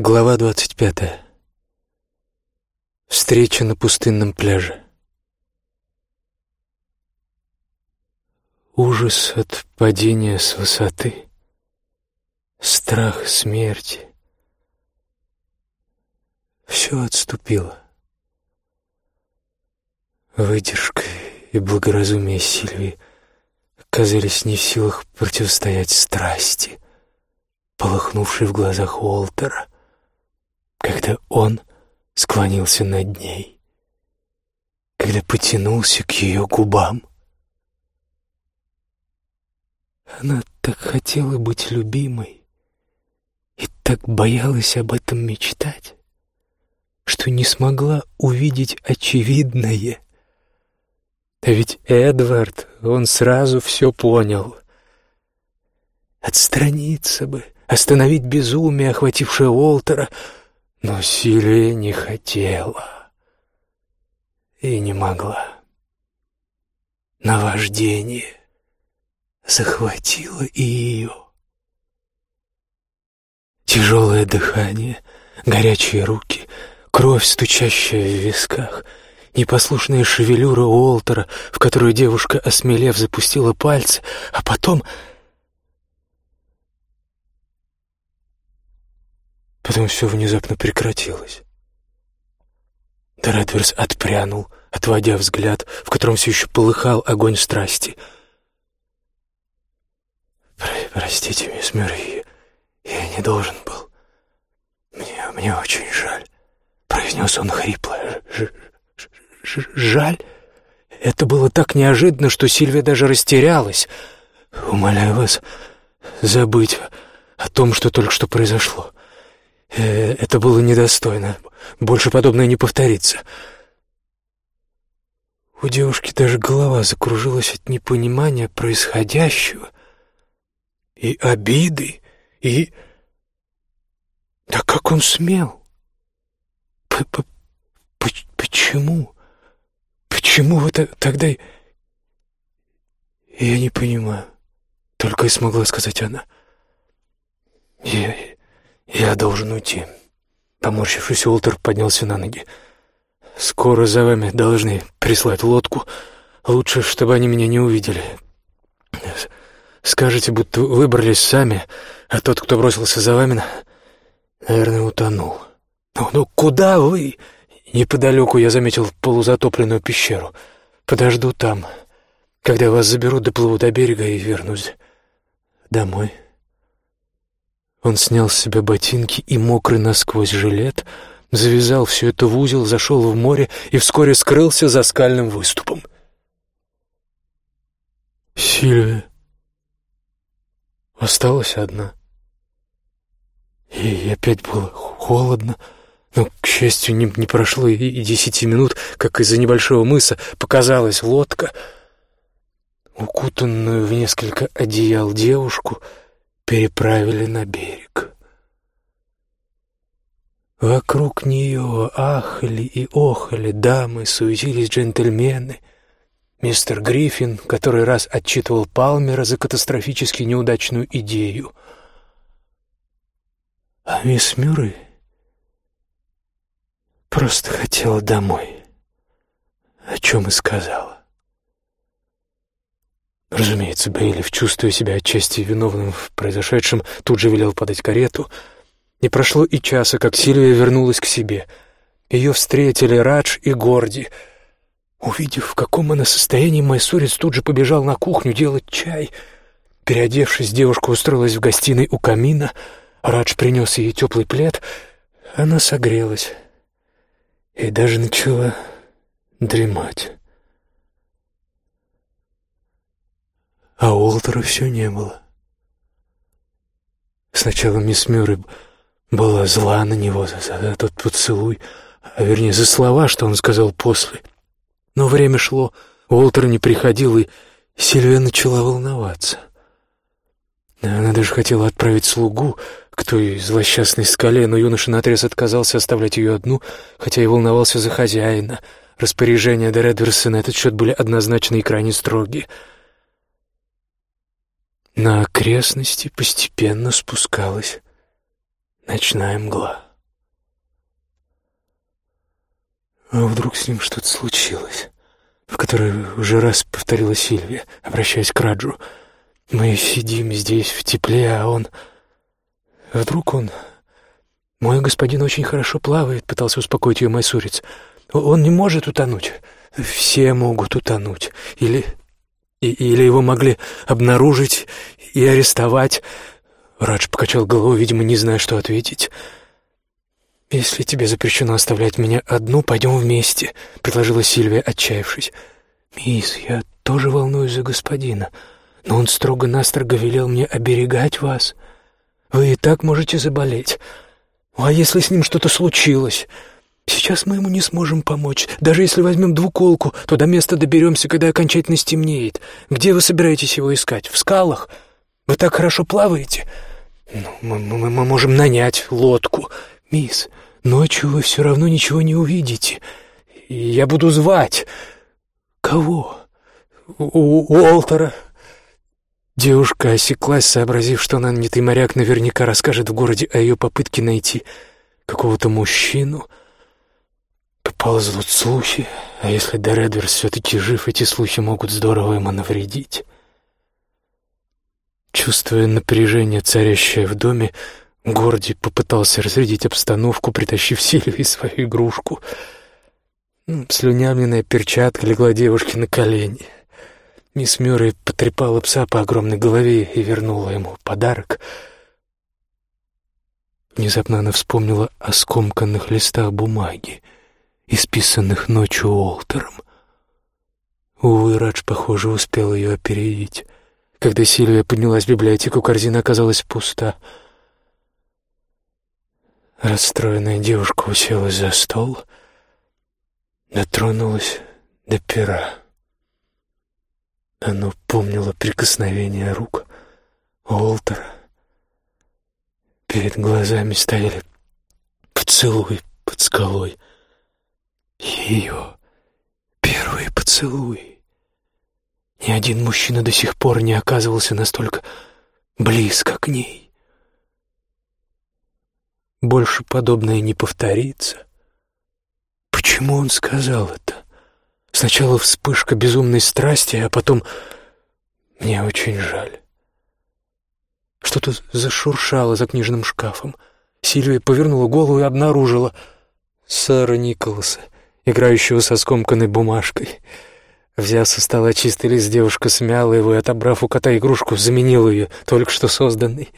Глава двадцать пятая. Встреча на пустынном пляже. Ужас от падения с высоты, страх смерти. Все отступило. Выдержка и благоразумие Сильвии оказались не в силах противостоять страсти, полыхнувшей в глазах Уолтера — когда он склонился над ней, когда потянулся к ее губам. Она так хотела быть любимой и так боялась об этом мечтать, что не смогла увидеть очевидное. А ведь Эдвард, он сразу все понял. Отстраниться бы, остановить безумие, охватившее Уолтера — но Силия не хотела и не могла. Наваждение захватило и ее. Тяжелое дыхание, горячие руки, кровь, стучащая в висках, непослушная шевелюра Уолтера, в которую девушка, осмелев, запустила пальцы, а потом Потом все внезапно прекратилось. Доредверс отпрянул, отводя взгляд, в котором все еще полыхал огонь страсти. «Простите, мисс Мюррей, я не должен был. Мне, мне очень жаль», — произнес он хрипло. Ж, ж, «Жаль?» Это было так неожиданно, что Сильвия даже растерялась. «Умоляю вас забыть о том, что только что произошло. Э, это было недостойно. Больше подобное не повторится. У девушки даже голова закружилась от непонимания происходящего и обиды, и... Да как он смел? П -п Почему? Почему вы тогда... Я не понимаю. Только и смогла сказать она. Я... «Я должен уйти». Поморщившись, Уолтер поднялся на ноги. «Скоро за вами должны прислать лодку. Лучше, чтобы они меня не увидели. Скажете, будто выбрались сами, а тот, кто бросился за вами, наверное, утонул. Ну, ну куда вы?» Неподалеку я заметил полузатопленную пещеру. Подожду там. Когда вас заберут, доплыву до берега и вернусь домой». Он снял с себя ботинки и мокрый насквозь жилет, завязал все это в узел, зашел в море и вскоре скрылся за скальным выступом. Сильвия осталась одна. Ей опять было холодно, но, к счастью, не, не прошло и, и десяти минут, как из-за небольшого мыса показалась лодка. Укутанную в несколько одеял девушку — переправили на берег. Вокруг нее ахали и охали дамы, суетились джентльмены. Мистер Гриффин который раз отчитывал Палмера за катастрофически неудачную идею. А мисс Мюррей просто хотела домой, о чем и сказала. Разумеется, Бейлиф, чувствуя себя отчасти виновным в произошедшем, тут же велел подать карету. Не прошло и часа, как Сильвия вернулась к себе. Ее встретили Радж и Горди. Увидев, в каком она состоянии, Майсурец тут же побежал на кухню делать чай. Переодевшись, девушка устроилась в гостиной у камина. Радж принес ей теплый плед. Она согрелась и даже начала дремать. А Уолтера все не было. Сначала мисс Мюррей была зла на него за, за тот поцелуй, а вернее за слова, что он сказал после. Но время шло, Уолтер не приходил, и Сильвия начала волноваться. Она даже хотела отправить слугу к той злосчастной скале, но юноша наотрез отказался оставлять ее одну, хотя и волновался за хозяина. Распоряжения до Редверса на этот счет были однозначны и крайне строгие — на окрестности постепенно спускалась ночная мгла. А вдруг с ним что-то случилось, в которое уже раз повторила Сильвия, обращаясь к Раджу. Мы сидим здесь в тепле, а он... Вдруг он... Мой господин очень хорошо плавает, пытался успокоить ее майсурец. Он не может утонуть. Все могут утонуть. Или или его могли обнаружить и арестовать. Радж покачал головой, видимо, не зная, что ответить. «Если тебе запрещено оставлять меня одну, пойдем вместе», — предложила Сильвия, отчаявшись. «Мисс, я тоже волнуюсь за господина, но он строго-настрого велел мне оберегать вас. Вы и так можете заболеть. А если с ним что-то случилось? Сейчас мы ему не сможем помочь. Даже если возьмем двуколку, то до места доберемся, когда окончательно стемнеет. Где вы собираетесь его искать? В скалах? Вы так хорошо плаваете?» «Ну, мы, мы, мы можем нанять лодку. Мисс, ночью вы все равно ничего не увидите. Я буду звать. Кого? У Уолтера». Девушка осеклась, сообразив, что нанятый моряк наверняка расскажет в городе о ее попытке найти какого-то мужчину. Поползут слухи, а если Дередверс все-таки жив, эти слухи могут здорово ему навредить. Чувствуя напряжение, царящее в доме, Горди попытался разрядить обстановку, притащив Сильвии свою игрушку. Слюнявленная перчатка легла девушке на колени. Мисс Мюррей потрепала пса по огромной голове и вернула ему подарок. Внезапно она вспомнила о скомканных листах бумаги, исписанных ночью Уолтером. Увы, Радж, похоже, успел ее опередить. Когда Сильвия поднялась в библиотеку, корзина оказалась пуста. Расстроенная девушка уселась за стол, дотронулась до пера. Оно помнило прикосновение рук Уолтера. Перед глазами стояли поцелуй под скалой. Ее первые поцелуи. Ни один мужчина до сих пор не оказывался настолько близко к ней. Больше подобное не повторится. Почему он сказал это? Сначала вспышка безумной страсти, а потом... Мне очень жаль. Что-то зашуршало за книжным шкафом. Сильвия повернула голову и обнаружила сэра Николаса, играющего со скомканной бумажкой — Взяв со стола чистый лист, девушка смяла его и, отобрав у кота игрушку, заменила ее, только что созданной.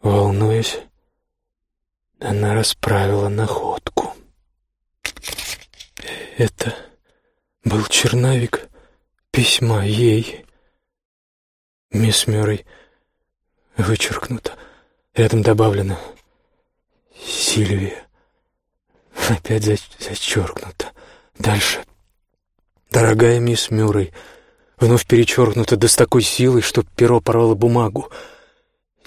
Волнуясь, она расправила находку. Это был черновик письма ей. Мисс Мюррей вычеркнуто. Рядом добавлено «Сильвия». Опять зачеркнуто. Дальше. Дорогая мисс Мюррей, вновь перечеркнуто да с такой силой, что перо порвало бумагу.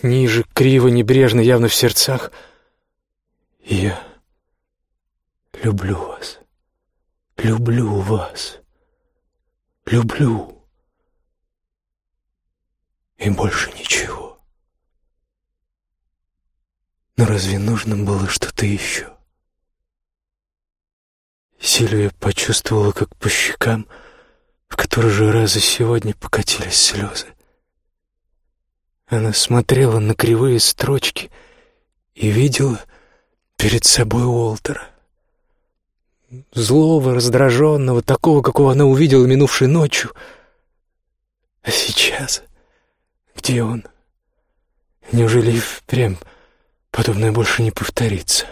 Ниже, криво, небрежно, явно в сердцах. Я люблю вас. Люблю вас. Люблю. И больше ничего. Но разве нужно было что-то еще? Сильвия почувствовала, как по щекам в который же раз за сегодня покатились слезы. Она смотрела на кривые строчки и видела перед собой Уолтера. Злого, раздраженного, такого, какого она увидела минувшей ночью. А сейчас где он? Неужели и впрямь подобное больше не повторится?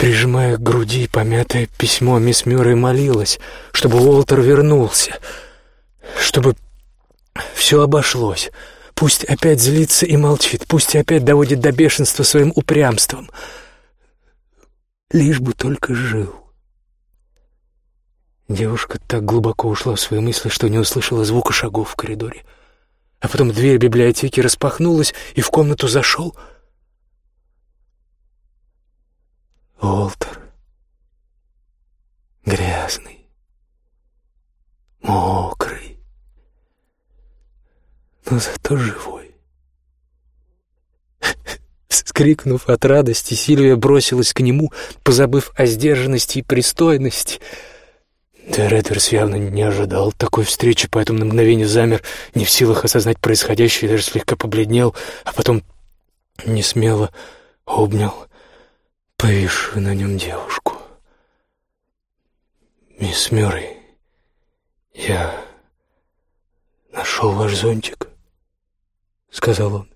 Прижимая к груди помятое письмо, мисс Мюррей молилась, чтобы Уолтер вернулся, чтобы все обошлось. Пусть опять злится и молчит, пусть опять доводит до бешенства своим упрямством. Лишь бы только жил. Девушка так глубоко ушла в свои мысли, что не услышала звука шагов в коридоре. А потом дверь библиотеки распахнулась, и в комнату зашел — Уолтер. Грязный. Мокрый. Но зато живой. Вскрикнув от радости, Сильвия бросилась к нему, позабыв о сдержанности и пристойности. Да Редверс явно не ожидал такой встречи, поэтому на мгновение замер, не в силах осознать происходящее, даже слегка побледнел, а потом не смело обнял повисшую на нем девушку. «Мисс Мюррей, я нашел ваш зонтик», — сказал он.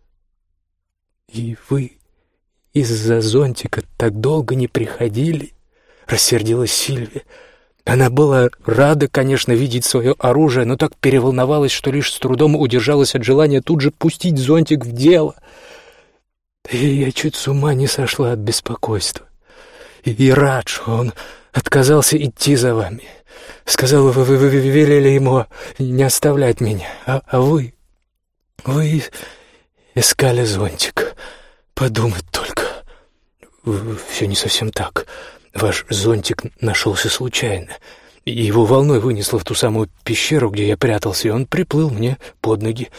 «И вы из-за зонтика так долго не приходили?» — рассердилась Сильвия. Она была рада, конечно, видеть свое оружие, но так переволновалась, что лишь с трудом удержалась от желания тут же пустить зонтик в дело. И я чуть с ума не сошла от беспокойства. И Радж, он отказался идти за вами. Сказал, вы, вы, вы велели ему не оставлять меня, а, а вы... Вы искали зонтик. Подумать только. Все не совсем так. Ваш зонтик нашелся случайно. Его волной вынесло в ту самую пещеру, где я прятался, и он приплыл мне под ноги.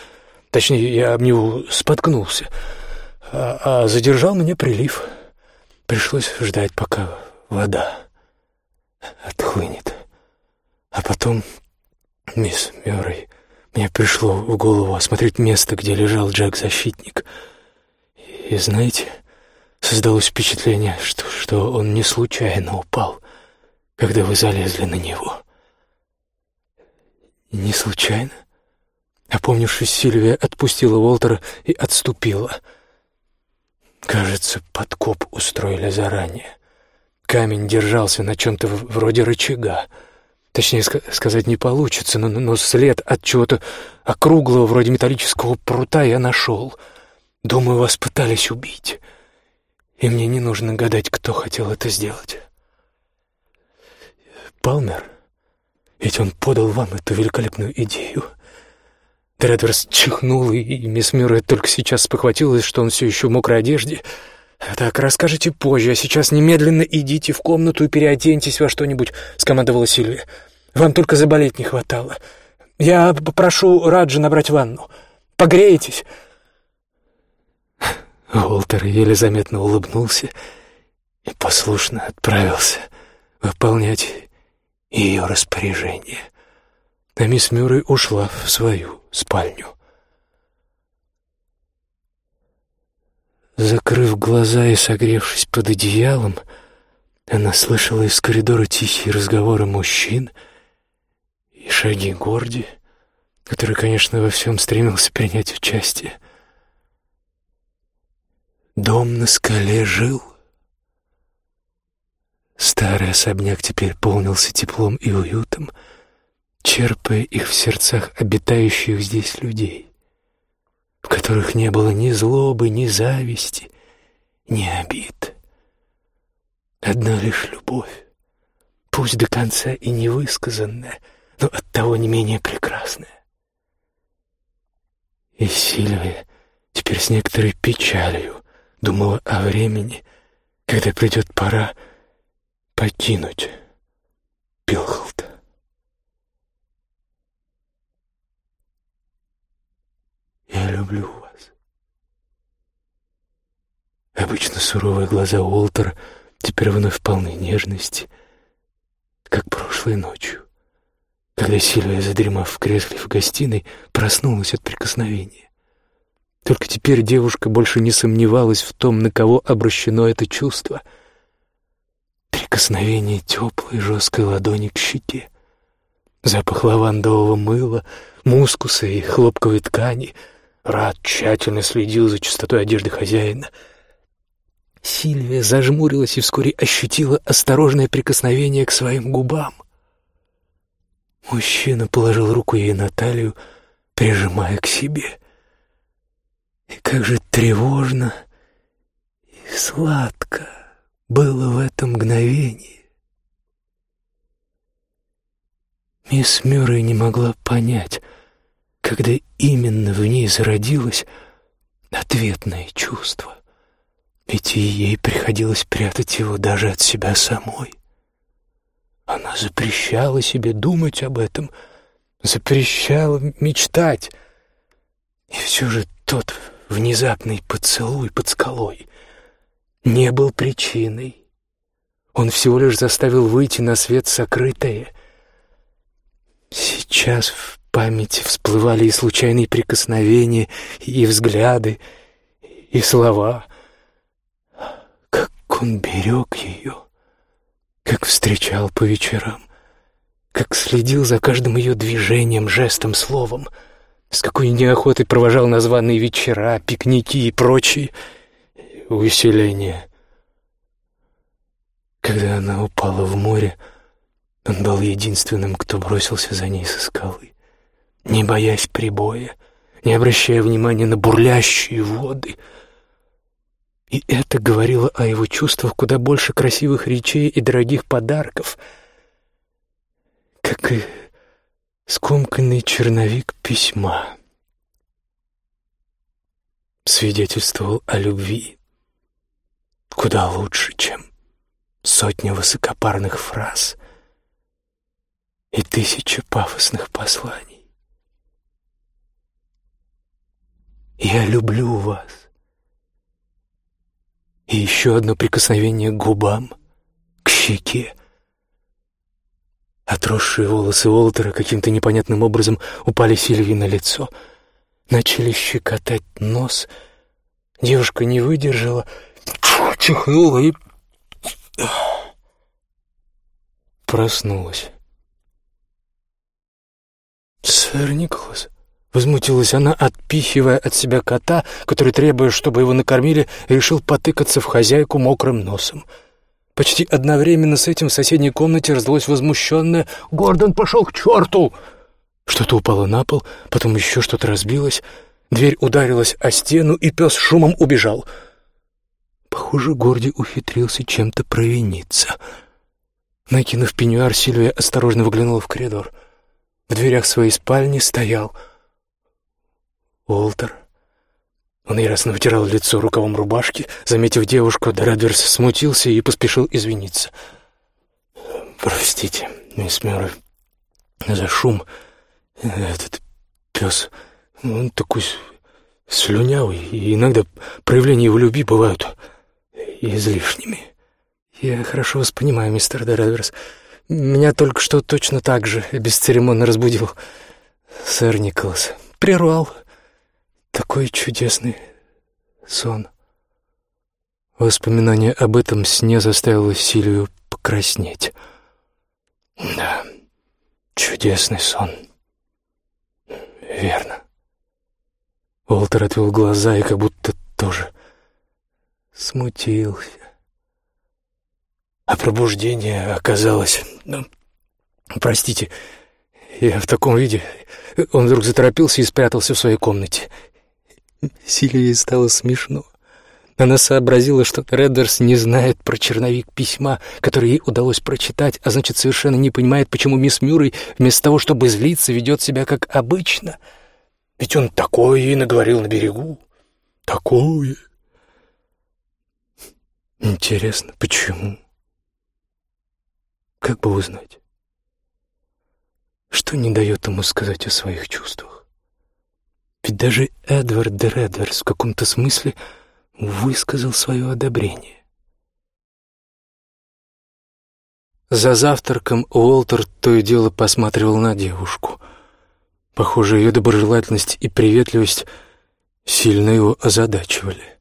Точнее, я об него споткнулся, а, а задержал меня прилив. Пришлось ждать, пока вода отхлынет. А потом, мисс Мюррей, мне пришло в голову осмотреть место, где лежал Джек-защитник. И знаете, создалось впечатление, что, что он не случайно упал, когда вы залезли на него. Не случайно? Опомнившись, Сильвия отпустила Уолтера и отступила. Кажется, подкоп устроили заранее. Камень держался на чем-то вроде рычага. Точнее сказать не получится, но, но след от чего-то округлого, вроде металлического прута, я нашел. Думаю, вас пытались убить. И мне не нужно гадать, кто хотел это сделать. Палмер, ведь он подал вам эту великолепную идею. Дредверс чихнул, и мисс Мюррей только сейчас спохватилась, что он все еще в мокрой одежде — «Так, расскажите позже, а сейчас немедленно идите в комнату и переоденьтесь во что-нибудь», — скомандовала Сильвия. «Вам только заболеть не хватало. Я попрошу Раджа набрать ванну. Погреетесь?» Уолтер еле заметно улыбнулся и послушно отправился выполнять ее распоряжение. А мисс Мюррей ушла в свою спальню. Закрыв глаза и согревшись под одеялом, она слышала из коридора тихие разговоры мужчин и шаги Горди, который, конечно, во всем стремился принять участие. Дом на скале жил. Старый особняк теперь полнился теплом и уютом, черпая их в сердцах обитающих здесь людей в которых не было ни злобы, ни зависти, ни обид. Одна лишь любовь, пусть до конца и невысказанная, но оттого не менее прекрасная. И Сильвия теперь с некоторой печалью думала о времени, когда придет пора покинуть Пилхолд. Я люблю вас. Обычно суровые глаза Уолтера теперь вновь полны нежности, как прошлой ночью, когда Сильвия, задремав в кресле в гостиной, проснулась от прикосновения. Только теперь девушка больше не сомневалась в том, на кого обращено это чувство. Прикосновение теплой жесткой ладони к щеке, запах лавандового мыла, мускуса и хлопковой ткани — Рад тщательно следил за чистотой одежды хозяина. Сильвия зажмурилась и вскоре ощутила осторожное прикосновение к своим губам. Мужчина положил руку ей на талию, прижимая к себе. И как же тревожно и сладко было в этом мгновении. Мисс Мюррей не могла понять — когда именно в ней зародилось ответное чувство. Ведь ей приходилось прятать его даже от себя самой. Она запрещала себе думать об этом, запрещала мечтать. И все же тот внезапный поцелуй под скалой, не был причиной. Он всего лишь заставил выйти на свет сокрытое. Сейчас в памяти всплывали и случайные прикосновения, и взгляды, и слова. Как он берег ее, как встречал по вечерам, как следил за каждым ее движением, жестом, словом, с какой неохотой провожал названные вечера, пикники и прочие усиления. Когда она упала в море, он был единственным, кто бросился за ней со скалы, не боясь прибоя, не обращая внимания на бурлящие воды. И это говорило о его чувствах куда больше красивых речей и дорогих подарков, как и скомканный черновик письма. Свидетельствовал о любви куда лучше, чем сотня высокопарных фраз и тысяча пафосных посланий. «Я люблю вас». И еще одно прикосновение к губам, к щеке. Отросшие волосы Уолтера каким-то непонятным образом упали Сильвии на лицо. Начали щекотать нос. Девушка не выдержала, чихнула и Проснулась. «Сэр Николас», — возмутилась она, отпихивая от себя кота, который, требуя, чтобы его накормили, решил потыкаться в хозяйку мокрым носом. Почти одновременно с этим в соседней комнате раздалось возмущенное «Гордон пошел к черту!» Что-то упало на пол, потом еще что-то разбилось. Дверь ударилась о стену, и пес шумом убежал — Похоже, Горди ухитрился чем-то провиниться. Накинув пеньюар, Сильвия осторожно выглянула в коридор. В дверях своей спальни стоял Уолтер. Он яростно вытирал лицо рукавом рубашки. Заметив девушку, Дорадверс смутился и поспешил извиниться. «Простите, мисс Мюррей, за шум. Этот пес, он такой слюнявый, и иногда проявления его любви бывают излишними. Я хорошо вас понимаю, мистер Дераверс. Меня только что точно так же бесцеремонно разбудил сэр Николас. Прервал. Такой чудесный сон. Воспоминание об этом сне заставило Силию покраснеть. Да, чудесный сон. Верно. Уолтер отвел глаза и как будто тоже смутился. А пробуждение оказалось... Ну, простите, я в таком виде... Он вдруг заторопился и спрятался в своей комнате. Сильвии стало смешно. Она сообразила, что Реддерс не знает про черновик письма, который ей удалось прочитать, а значит, совершенно не понимает, почему мисс Мюррей вместо того, чтобы злиться, ведет себя как обычно. Ведь он такое ей наговорил на берегу. Такое. Интересно, почему? Как бы узнать? Что не дает ему сказать о своих чувствах? Ведь даже Эдвард де Редверс в каком-то смысле высказал свое одобрение. За завтраком Уолтер то и дело посматривал на девушку. Похоже, ее доброжелательность и приветливость сильно его озадачивали.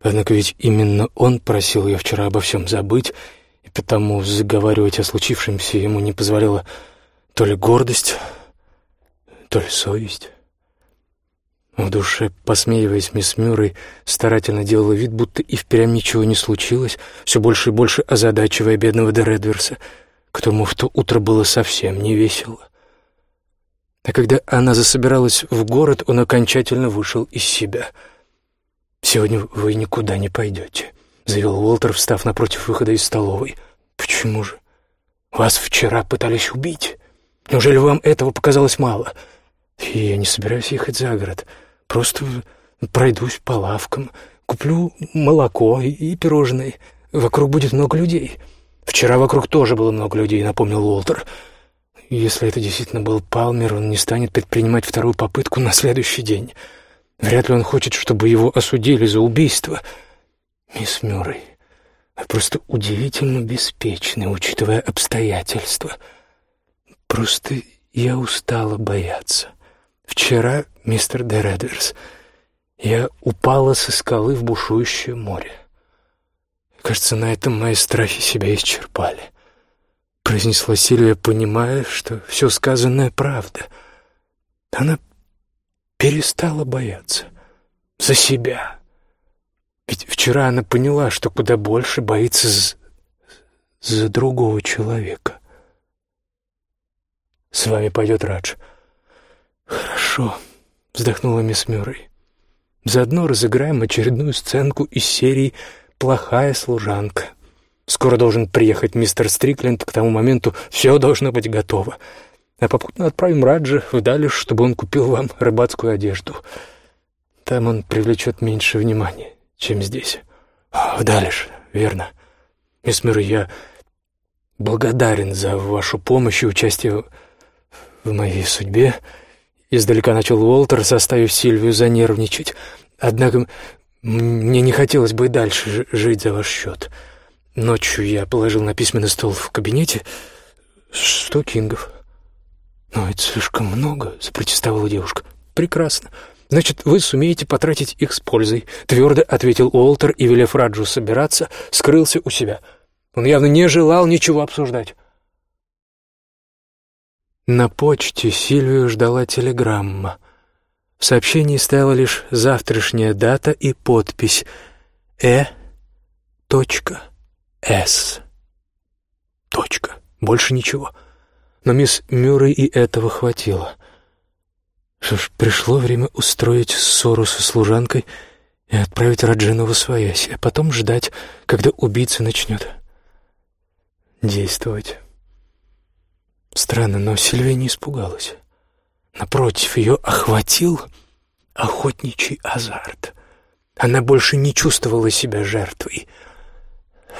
Однако ведь именно он просил ее вчера обо всем забыть, и потому заговаривать о случившемся ему не позволяла то ли гордость, то ли совесть. В душе, посмеиваясь, мисс Мюррей старательно делала вид, будто и впрямь ничего не случилось, все больше и больше озадачивая бедного де Редверса, которому в то утро было совсем не весело. А когда она засобиралась в город, он окончательно вышел из себя — «Сегодня вы никуда не пойдете», — заявил Уолтер, встав напротив выхода из столовой. «Почему же? Вас вчера пытались убить. Неужели вам этого показалось мало? я не собираюсь ехать за город. Просто пройдусь по лавкам, куплю молоко и пирожные. Вокруг будет много людей. Вчера вокруг тоже было много людей», — напомнил Уолтер. «Если это действительно был Палмер, он не станет предпринимать вторую попытку на следующий день». Вряд ли он хочет, чтобы его осудили за убийство. «Мисс Мюррей, вы просто удивительно беспечны, учитывая обстоятельства. Просто я устала бояться. Вчера, мистер Дередерс, я упала со скалы в бушующее море. Кажется, на этом мои страхи себя исчерпали. Произнесла Сильвия, понимая, что все сказанное правда. Она перестала бояться. За себя. Ведь вчера она поняла, что куда больше боится за, за другого человека. «С вами пойдет Радж». «Хорошо», — вздохнула мисс Мюррей. «Заодно разыграем очередную сценку из серии «Плохая служанка». Скоро должен приехать мистер Стрикленд, к тому моменту все должно быть готово. А попутно отправим Раджа в Далиш, чтобы он купил вам рыбацкую одежду. Там он привлечет меньше внимания чем здесь. В Далиш, верно. Мисс Мюр, я благодарен за вашу помощь и участие в моей судьбе. Издалека начал Уолтер, заставив Сильвию занервничать. Однако мне не хотелось бы и дальше жить за ваш счет. Ночью я положил на письменный стол в кабинете сто кингов. «Но это слишком много», — запротестовала девушка. «Прекрасно. Значит, вы сумеете потратить их с пользой», — твердо ответил Уолтер и, велев Раджу собираться, скрылся у себя. Он явно не желал ничего обсуждать. На почте Сильвию ждала телеграмма. В сообщении стояла лишь завтрашняя дата и подпись «Э. С». Точка. Больше ничего. Но мисс Мюррей и этого хватило. Что ж, пришло время устроить ссору со служанкой и отправить Раджину в освоясь, а потом ждать, когда убийца начнет действовать. Странно, но Сильвия не испугалась. Напротив, ее охватил охотничий азарт. Она больше не чувствовала себя жертвой.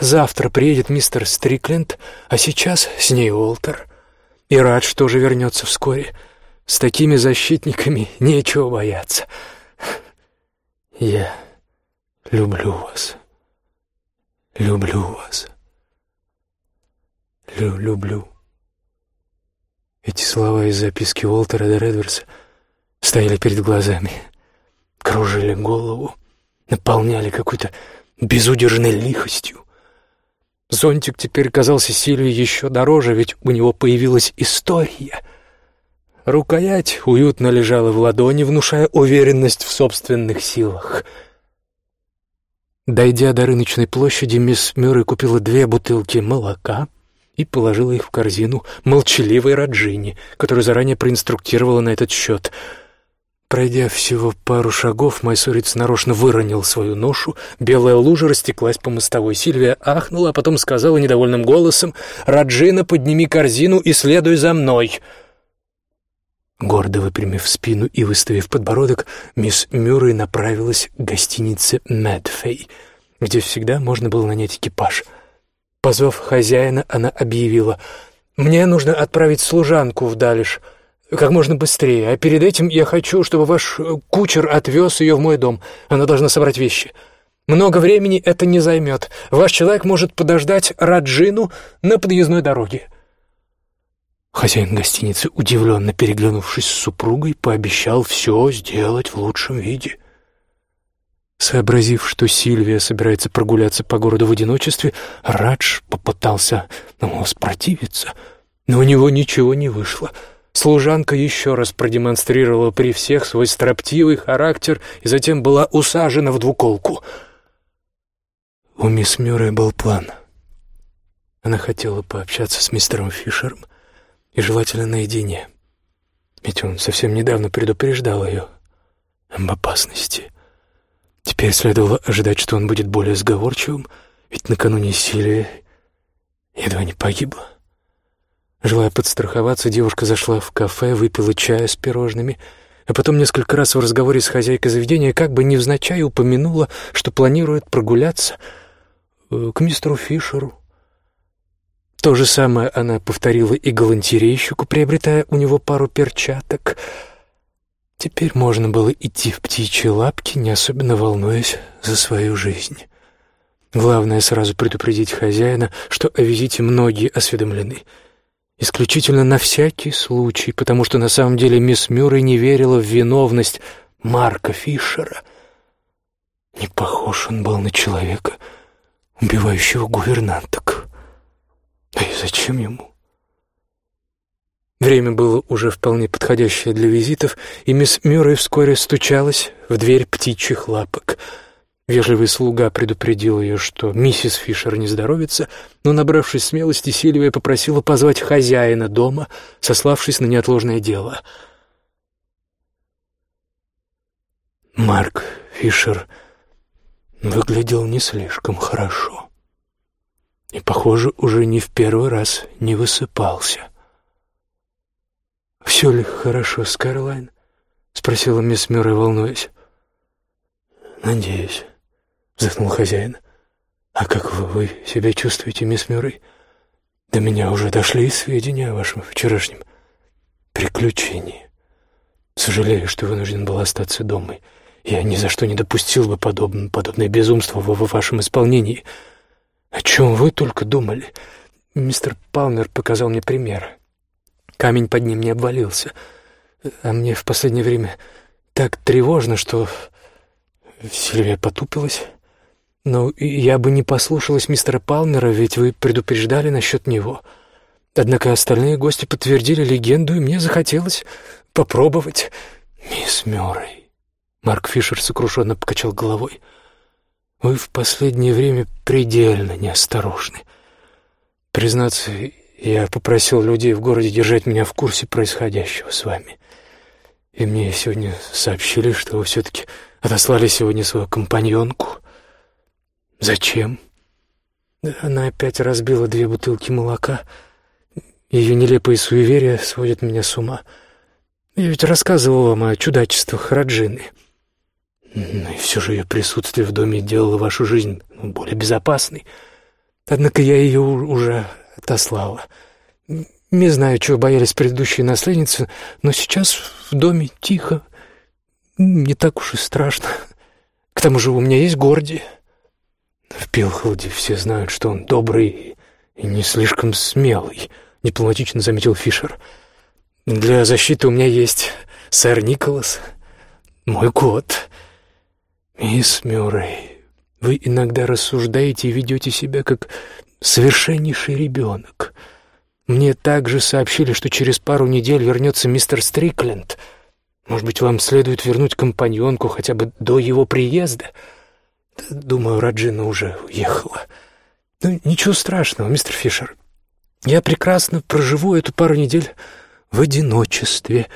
Завтра приедет мистер Стрикленд, а сейчас с ней Уолтер. И Радж тоже вернется вскоре — с такими защитниками нечего бояться. Я люблю вас. Люблю вас. Лю люблю. Эти слова из записки Уолтера де Редверса стояли перед глазами, кружили голову, наполняли какой-то безудержной лихостью. Зонтик теперь казался Сильвии еще дороже, ведь у него появилась история — Рукоять уютно лежала в ладони, внушая уверенность в собственных силах. Дойдя до рыночной площади, мисс Мюррей купила две бутылки молока и положила их в корзину молчаливой Раджини, которую заранее проинструктировала на этот счет. Пройдя всего пару шагов, Майсорец нарочно выронил свою ношу, белая лужа растеклась по мостовой. Сильвия ахнула, а потом сказала недовольным голосом «Раджина, подними корзину и следуй за мной!» Гордо выпрямив спину и выставив подбородок, мисс Мюррей направилась к гостинице «Мэдфей», где всегда можно было нанять экипаж. Позвав хозяина, она объявила, «Мне нужно отправить служанку в Далиш как можно быстрее, а перед этим я хочу, чтобы ваш кучер отвез ее в мой дом. Она должна собрать вещи. Много времени это не займет. Ваш человек может подождать Раджину на подъездной дороге». Хозяин гостиницы, удивленно переглянувшись с супругой, пообещал все сделать в лучшем виде. Сообразив, что Сильвия собирается прогуляться по городу в одиночестве, Радж попытался ну, воспротивиться, но у него ничего не вышло. Служанка еще раз продемонстрировала при всех свой строптивый характер и затем была усажена в двуколку. У мисс Мюррей был план. Она хотела пообщаться с мистером Фишером — и желательно наедине. Ведь он совсем недавно предупреждал ее об опасности. Теперь следовало ожидать, что он будет более сговорчивым, ведь накануне Силия едва не погибла. Желая подстраховаться, девушка зашла в кафе, выпила чая с пирожными, а потом несколько раз в разговоре с хозяйкой заведения как бы невзначай упомянула, что планирует прогуляться э, к мистеру Фишеру. То же самое она повторила и галантерейщику, приобретая у него пару перчаток. Теперь можно было идти в птичьи лапки, не особенно волнуясь за свою жизнь. Главное сразу предупредить хозяина, что о визите многие осведомлены. Исключительно на всякий случай, потому что на самом деле мисс Мюррей не верила в виновность Марка Фишера. Не похож он был на человека, убивающего гувернанток. Да и зачем ему? Время было уже вполне подходящее для визитов, и мисс Мюррей вскоре стучалась в дверь птичьих лапок — Вежливый слуга предупредил ее, что миссис Фишер не здоровится, но, набравшись смелости, Сильвия попросила позвать хозяина дома, сославшись на неотложное дело. Марк Фишер выглядел не слишком хорошо и, похоже, уже не в первый раз не высыпался. «Все ли хорошо, Скарлайн?» — спросила мисс Мюррей, волнуясь. «Надеюсь». — вздохнул хозяин. «А как вы, вы себя чувствуете, мисс Мюррей? До меня уже дошли сведения о вашем вчерашнем приключении. Сожалею, что вынужден был остаться дома. Я ни за что не допустил бы подобное, подобное безумство в, в вашем исполнении. О чем вы только думали? Мистер Палмер показал мне пример. Камень под ним не обвалился. А мне в последнее время так тревожно, что...» Сильвия потупилась. «Ну, я бы не послушалась мистера Палмера, ведь вы предупреждали насчет него. Однако остальные гости подтвердили легенду, и мне захотелось попробовать. Мисс Мюррей...» Марк Фишер сокрушенно покачал головой. «Вы в последнее время предельно неосторожны. Признаться, я попросил людей в городе держать меня в курсе происходящего с вами. И мне сегодня сообщили, что вы все-таки отослали сегодня свою компаньонку». «Зачем?» Она опять разбила две бутылки молока. Ее нелепые суеверия сводят меня с ума. Я ведь рассказывал вам о чудачествах Раджины. Но и все же ее присутствие в доме делало вашу жизнь более безопасной. Однако я ее уже отослала. Не знаю, чего боялись предыдущие наследницы, но сейчас в доме тихо, не так уж и страшно. К тому же у меня есть Горди. В Пилхолде все знают, что он добрый и не слишком смелый, дипломатично заметил Фишер. Для защиты у меня есть сэр Николас, мой кот. Мисс Мюррей, вы иногда рассуждаете и ведете себя как совершеннейший ребенок. Мне также сообщили, что через пару недель вернется мистер Стрикленд. Может быть, вам следует вернуть компаньонку хотя бы до его приезда?» Думаю, Раджина уже уехала. Ну, ничего страшного, мистер Фишер. Я прекрасно проживу эту пару недель в одиночестве.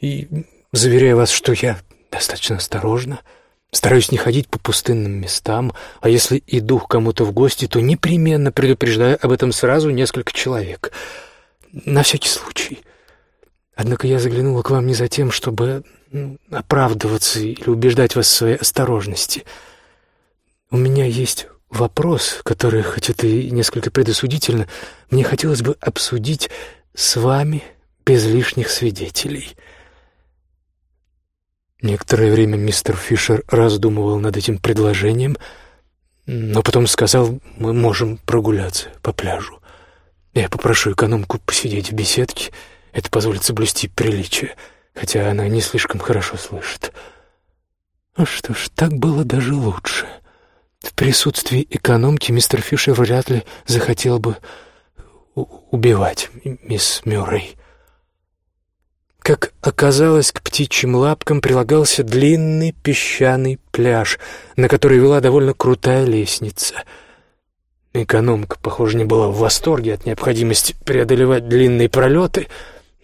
И заверяю вас, что я достаточно осторожна. Стараюсь не ходить по пустынным местам, а если иду к кому-то в гости, то непременно предупреждаю об этом сразу несколько человек. На всякий случай. Однако я заглянула к вам не за тем, чтобы оправдываться или убеждать вас в своей осторожности — у меня есть вопрос, который, хоть это и несколько предосудительно, мне хотелось бы обсудить с вами без лишних свидетелей. Некоторое время мистер Фишер раздумывал над этим предложением, но потом сказал, мы можем прогуляться по пляжу. Я попрошу экономку посидеть в беседке, это позволит соблюсти приличие, хотя она не слишком хорошо слышит. Ну что ж, так было даже лучше. — в присутствии экономки мистер Фишер вряд ли захотел бы убивать мисс Мюррей. Как оказалось, к птичьим лапкам прилагался длинный песчаный пляж, на который вела довольно крутая лестница. Экономка, похоже, не была в восторге от необходимости преодолевать длинные пролеты,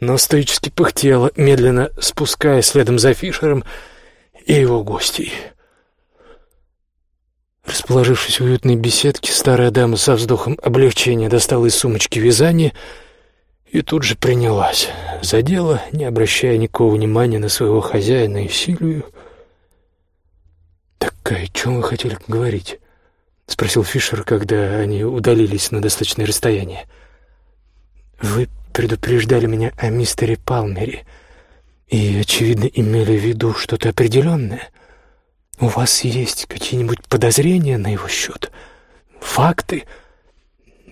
но стоически пыхтела, медленно спускаясь следом за Фишером и его гостей. Расположившись в уютной беседке, старая дама со вздохом облегчения достала из сумочки вязание и тут же принялась за дело, не обращая никакого внимания на своего хозяина и Сильвию. «Так о чем вы хотели говорить?» — спросил Фишер, когда они удалились на достаточное расстояние. «Вы предупреждали меня о мистере Палмере и, очевидно, имели в виду что-то определенное». «У вас есть какие-нибудь подозрения на его счет?» факты?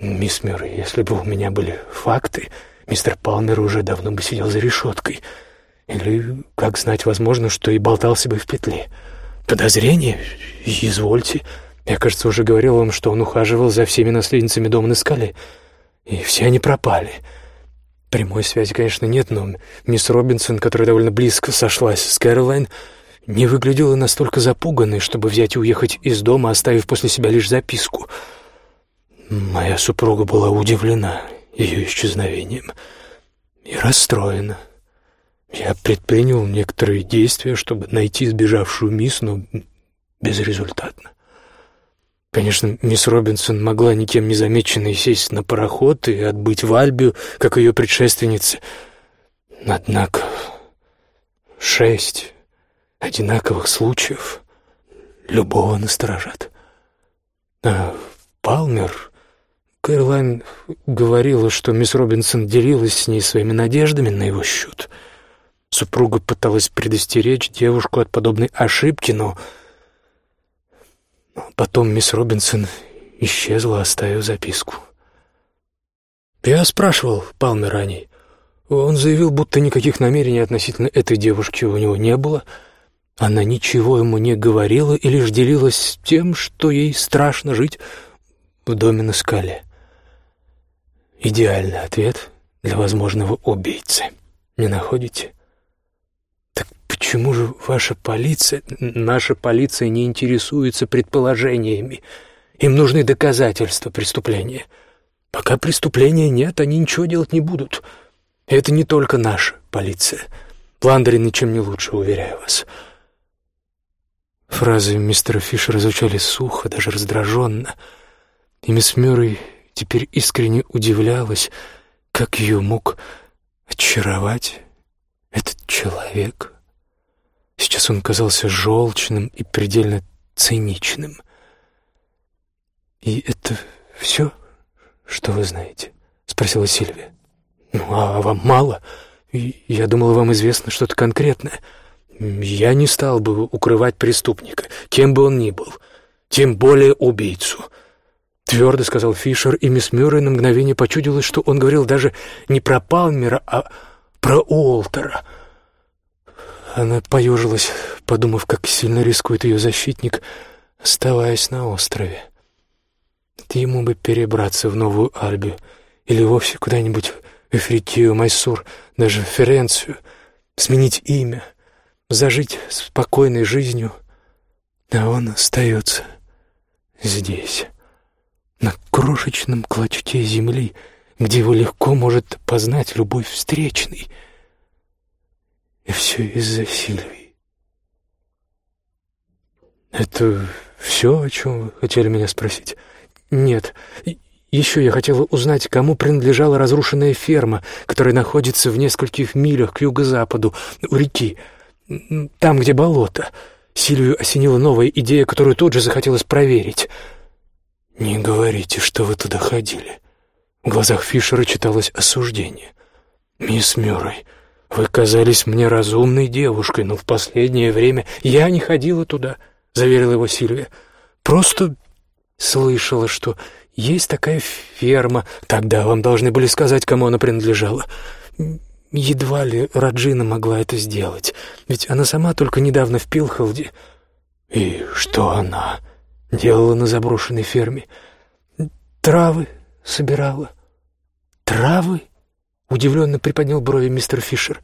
Мисс Мюррей, если бы у меня были факты, мистер Палмер уже давно бы сидел за решеткой. Или, как знать, возможно, что и болтался бы в петле. Подозрение? Извольте. Я, кажется, уже говорил вам, что он ухаживал за всеми наследницами дома на скале. И все они пропали. Прямой связи, конечно, нет, но мисс Робинсон, которая довольно близко сошлась с Кэролайн, не выглядела настолько запуганной, чтобы взять и уехать из дома, оставив после себя лишь записку. Моя супруга была удивлена ее исчезновением и расстроена. Я предпринял некоторые действия, чтобы найти сбежавшую мисс, но безрезультатно. Конечно, мисс Робинсон могла никем не замеченной сесть на пароход и отбыть в Альбию, как ее предшественница. Однако шесть одинаковых случаев любого насторожат. А Палмер... Кэролайн говорила, что мисс Робинсон делилась с ней своими надеждами на его счет — Супруга пыталась предостеречь девушку от подобной ошибки, но... Потом мисс Робинсон исчезла, оставив записку. Я спрашивал Палмера о ней. Он заявил, будто никаких намерений относительно этой девушки у него не было. Она ничего ему не говорила и лишь делилась тем, что ей страшно жить в доме на скале. Идеальный ответ для возможного убийцы. Не находите? Почему же ваша полиция, наша полиция не интересуется предположениями? Им нужны доказательства преступления. Пока преступления нет, они ничего делать не будут. Это не только наша полиция. Ландри ничем не лучше, уверяю вас. Фразы мистера Фишера звучали сухо, даже раздраженно. И мисс Мюррей теперь искренне удивлялась, как ее мог очаровать этот человек. Сейчас он казался желчным и предельно циничным. «И это все, что вы знаете?» — спросила Сильвия. «Ну, а вам мало? Я думала, вам известно что-то конкретное. Я не стал бы укрывать преступника, кем бы он ни был, тем более убийцу». Твердо сказал Фишер, и мисс Мюррей на мгновение почудилось, что он говорил даже не про Палмера, а про Уолтера — она поежилась, подумав, как сильно рискует ее защитник, оставаясь на острове. Ему бы перебраться в Новую Альбию или вовсе куда-нибудь в Эфрикию, Майсур, даже в Ференцию, сменить имя, зажить спокойной жизнью, а он остается здесь, на крошечном клочке земли, где его легко может познать любой встречный — и все из-за Сильвии. Это все, о чем вы хотели меня спросить? Нет. Еще я хотела узнать, кому принадлежала разрушенная ферма, которая находится в нескольких милях к юго-западу, у реки, там, где болото. Сильвию осенила новая идея, которую тут же захотелось проверить. «Не говорите, что вы туда ходили». В глазах Фишера читалось осуждение. «Мисс Мюррей, «Вы казались мне разумной девушкой, но в последнее время я не ходила туда», — заверила его Сильвия. «Просто слышала, что есть такая ферма. Тогда вам должны были сказать, кому она принадлежала. Едва ли Раджина могла это сделать, ведь она сама только недавно в Пилхолде. И что она делала на заброшенной ферме? Травы собирала. Травы?» Удивленно приподнял брови мистер Фишер.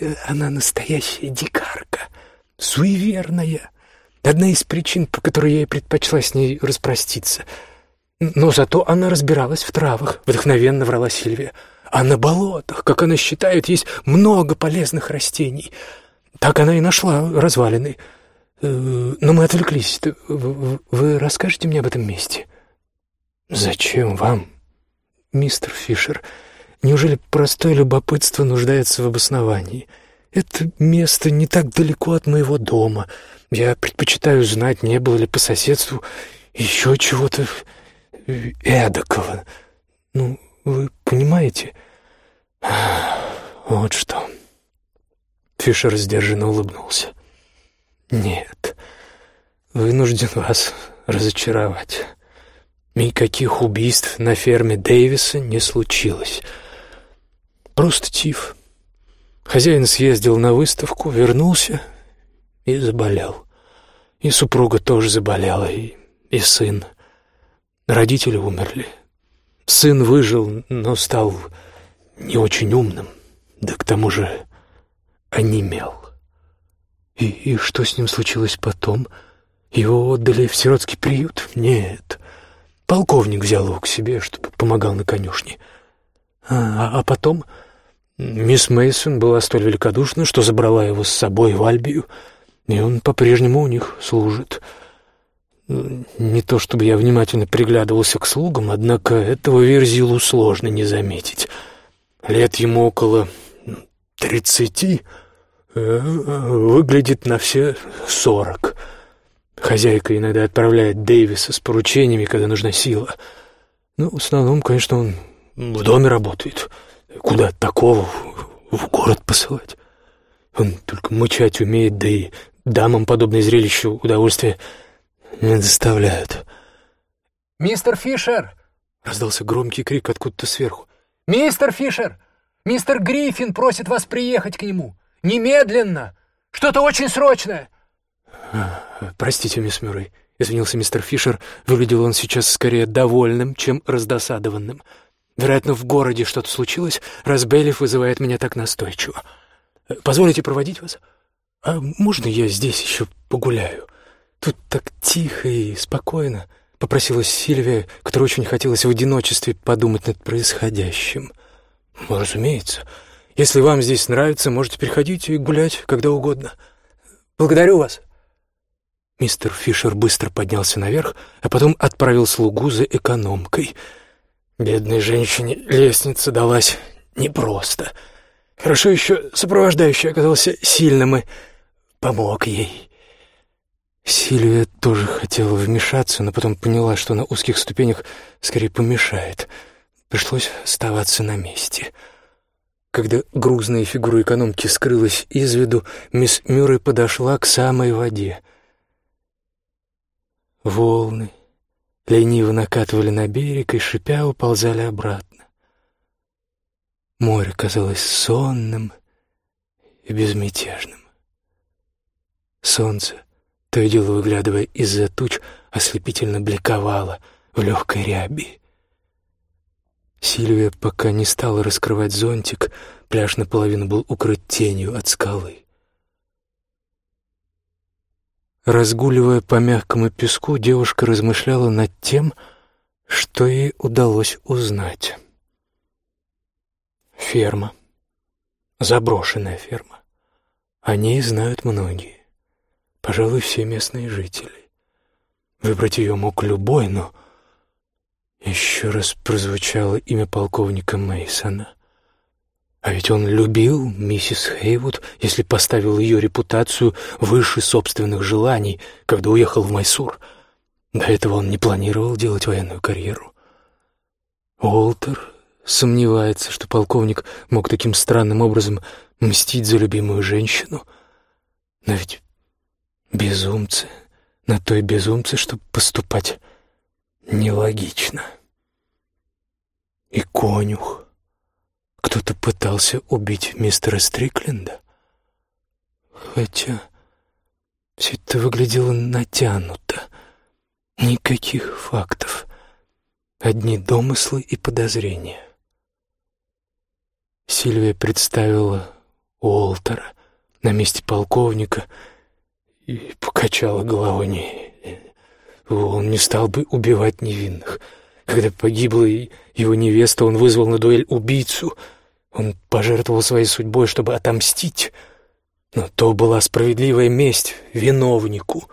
«Э, «Она настоящая дикарка, суеверная. Одна из причин, по которой я и предпочла с ней распроститься. Но зато она разбиралась в травах», — вдохновенно врала Сильвия. «А на болотах, как она считает, есть много полезных растений. Так она и нашла развалины. Э, но мы отвлеклись. Вы расскажете мне об этом месте?» «Зачем вам, мистер Фишер?» Неужели простое любопытство нуждается в обосновании? Это место не так далеко от моего дома. Я предпочитаю знать, не было ли по соседству еще чего-то эдакого. Ну, вы понимаете? Вот что. Фишер сдержанно улыбнулся. Нет, вынужден вас разочаровать. Никаких убийств на ферме Дэвиса не случилось. Просто тиф. Хозяин съездил на выставку, вернулся и заболел. И супруга тоже заболела, и, и сын. Родители умерли. Сын выжил, но стал не очень умным, да к тому же онемел. И, и что с ним случилось потом? Его отдали в сиротский приют? Нет. Полковник взял его к себе, чтобы помогал на конюшне. А, а потом мисс Мейсон была столь великодушна, что забрала его с собой в Альбию, и он по-прежнему у них служит. Не то чтобы я внимательно приглядывался к слугам, однако этого Верзилу сложно не заметить. Лет ему около тридцати, выглядит на все сорок. Хозяйка иногда отправляет Дэвиса с поручениями, когда нужна сила. Ну, в основном, конечно, он в доме работает. Куда такого в город посылать? Он только мычать умеет, да и дамам подобное зрелище удовольствие не доставляют. «Мистер Фишер!» — раздался громкий крик откуда-то сверху. «Мистер Фишер! Мистер Гриффин просит вас приехать к нему! Немедленно! Что-то очень срочное!» «Простите, мисс Мюррей», — извинился мистер Фишер. Выглядел он сейчас скорее довольным, чем раздосадованным. «Вероятно, в городе что-то случилось, раз Бейлиф вызывает меня так настойчиво. Позволите проводить вас? А можно я здесь еще погуляю? Тут так тихо и спокойно», — попросила Сильвия, которой очень хотелось в одиночестве подумать над происходящим. «Ну, разумеется. Если вам здесь нравится, можете приходить и гулять когда угодно. Благодарю вас». Мистер Фишер быстро поднялся наверх, а потом отправил слугу за экономкой. Бедной женщине лестница далась непросто. Хорошо еще сопровождающий оказался сильным и помог ей. Сильвия тоже хотела вмешаться, но потом поняла, что на узких ступенях скорее помешает. Пришлось оставаться на месте. Когда грузная фигура экономки скрылась из виду, мисс Мюррей подошла к самой воде — Волны лениво накатывали на берег и, шипя, уползали обратно. Море казалось сонным и безмятежным. Солнце, то и дело выглядывая из-за туч, ослепительно бликовало в легкой ряби. Сильвия пока не стала раскрывать зонтик, пляж наполовину был укрыт тенью от скалы. Разгуливая по мягкому песку, девушка размышляла над тем, что ей удалось узнать. Ферма. Заброшенная ферма. О ней знают многие. Пожалуй, все местные жители. Выбрать ее мог любой, но... Еще раз прозвучало имя полковника Мейсона. А ведь он любил миссис Хейвуд, если поставил ее репутацию выше собственных желаний, когда уехал в Майсур. До этого он не планировал делать военную карьеру. Уолтер сомневается, что полковник мог таким странным образом мстить за любимую женщину. Но ведь безумцы на той безумцы, чтобы поступать нелогично. И конюх кто-то пытался убить мистера Стрикленда? Хотя все это выглядело натянуто. Никаких фактов. Одни домыслы и подозрения. Сильвия представила Уолтера на месте полковника и покачала головой. Не, он не стал бы убивать невинных. Когда погибла его невеста, он вызвал на дуэль убийцу — он пожертвовал своей судьбой, чтобы отомстить. Но то была справедливая месть виновнику.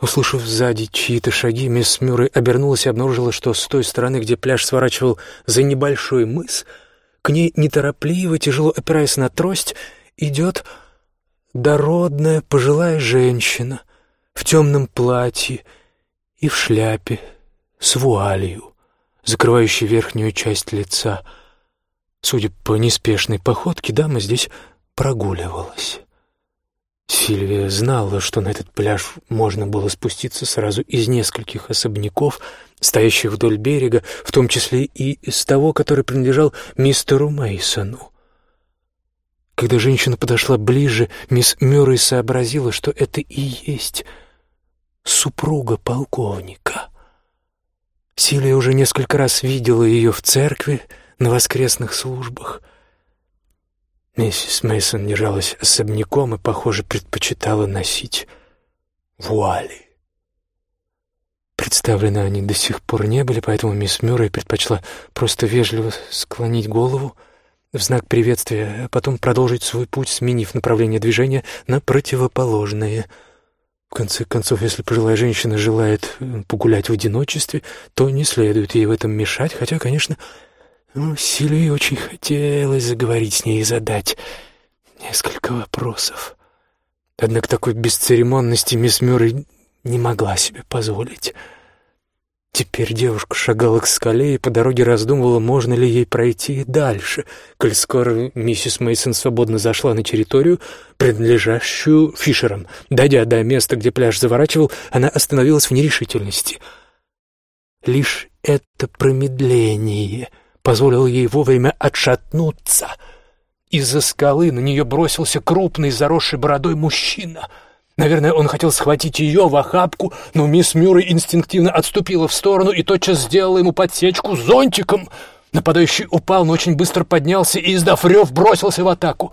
Услышав сзади чьи-то шаги, мисс Мюррей обернулась и обнаружила, что с той стороны, где пляж сворачивал за небольшой мыс, к ней неторопливо, тяжело опираясь на трость, идет дородная пожилая женщина в темном платье и в шляпе с вуалью, закрывающей верхнюю часть лица — Судя по неспешной походке, дама здесь прогуливалась. Сильвия знала, что на этот пляж можно было спуститься сразу из нескольких особняков, стоящих вдоль берега, в том числе и из того, который принадлежал мистеру Мейсону. Когда женщина подошла ближе, мисс Мюррей сообразила, что это и есть супруга полковника. Силия уже несколько раз видела ее в церкви на воскресных службах. Миссис Мейсон держалась особняком и, похоже, предпочитала носить вуали. Представлены они до сих пор не были, поэтому мисс Мюррей предпочла просто вежливо склонить голову в знак приветствия, а потом продолжить свой путь, сменив направление движения на противоположное. В конце концов, если пожилая женщина желает э, погулять в одиночестве, то не следует ей в этом мешать, хотя, конечно, ну, Сильвии очень хотелось заговорить с ней и задать несколько вопросов. Однако такой бесцеремонности мисс Мюррей не могла себе позволить. Теперь девушка шагала к скале и по дороге раздумывала, можно ли ей пройти дальше, коль скоро миссис Мейсон свободно зашла на территорию, принадлежащую Фишерам. Дойдя до места, где пляж заворачивал, она остановилась в нерешительности. Лишь это промедление позволило ей вовремя отшатнуться. Из-за скалы на нее бросился крупный, заросший бородой мужчина — Наверное, он хотел схватить ее в охапку, но мисс Мюррей инстинктивно отступила в сторону и тотчас сделала ему подсечку зонтиком. Нападающий упал, но очень быстро поднялся и, издав рев, бросился в атаку.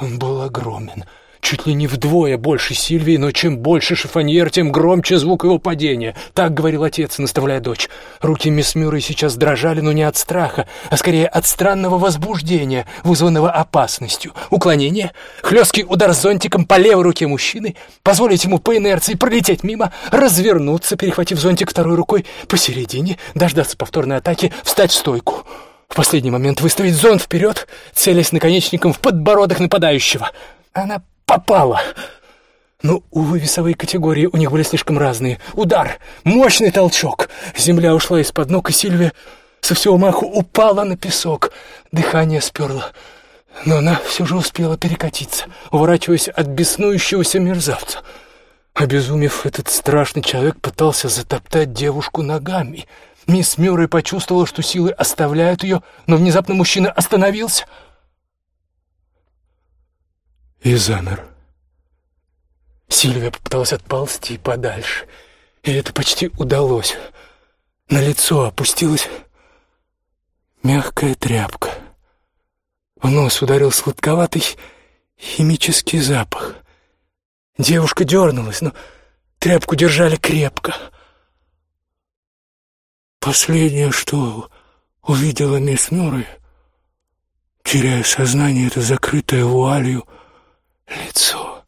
Он был огромен — чуть ли не вдвое больше Сильвии, но чем больше шифоньер, тем громче звук его падения. Так говорил отец, наставляя дочь. Руки мисс Мюррей сейчас дрожали, но не от страха, а скорее от странного возбуждения, вызванного опасностью. Уклонение, хлесткий удар зонтиком по левой руке мужчины, позволить ему по инерции пролететь мимо, развернуться, перехватив зонтик второй рукой посередине, дождаться повторной атаки, встать в стойку. В последний момент выставить зонт вперед, целясь наконечником в подбородок нападающего. Она попала. Но, увы, весовые категории у них были слишком разные. Удар, мощный толчок. Земля ушла из-под ног, и Сильвия со всего маху упала на песок. Дыхание сперло. Но она все же успела перекатиться, уворачиваясь от беснующегося мерзавца. Обезумев, этот страшный человек пытался затоптать девушку ногами. Мисс Мюррей почувствовала, что силы оставляют ее, но внезапно мужчина остановился — и замер. Сильвия попыталась отползти подальше, и это почти удалось. На лицо опустилась мягкая тряпка. В нос ударил сладковатый химический запах. Девушка дернулась, но тряпку держали крепко. Последнее, что увидела мисс Мюррей, теряя сознание, это закрытое вуалью лицо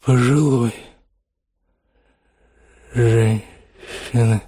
пожилой женщины.